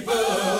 Birthday.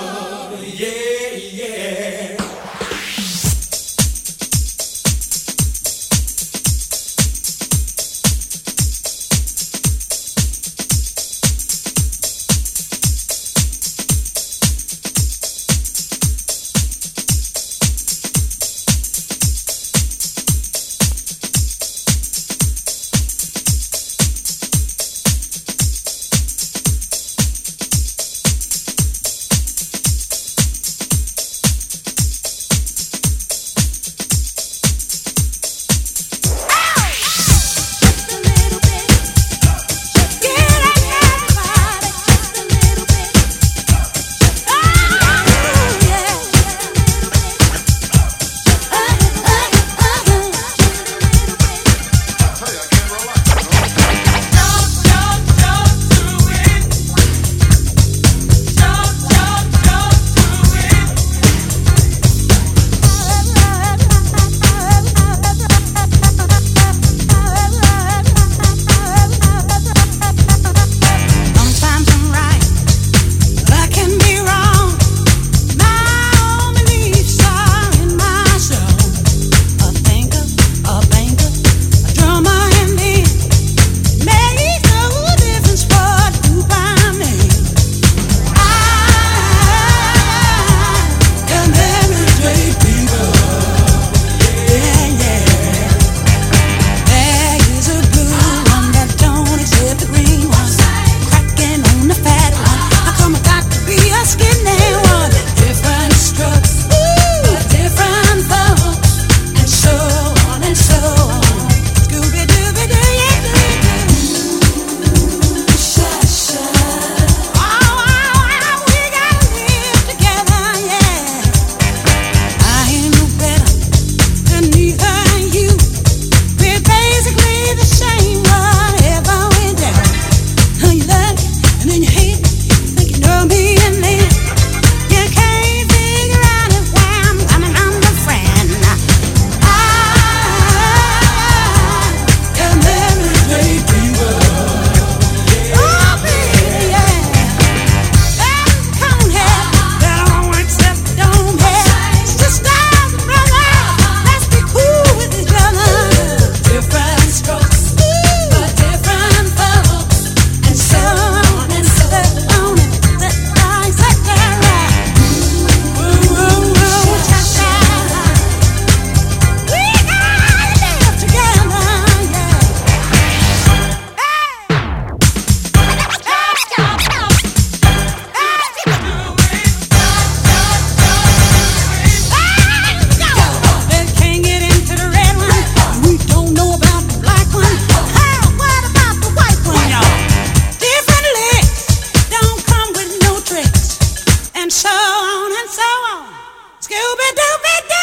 Aproveitei!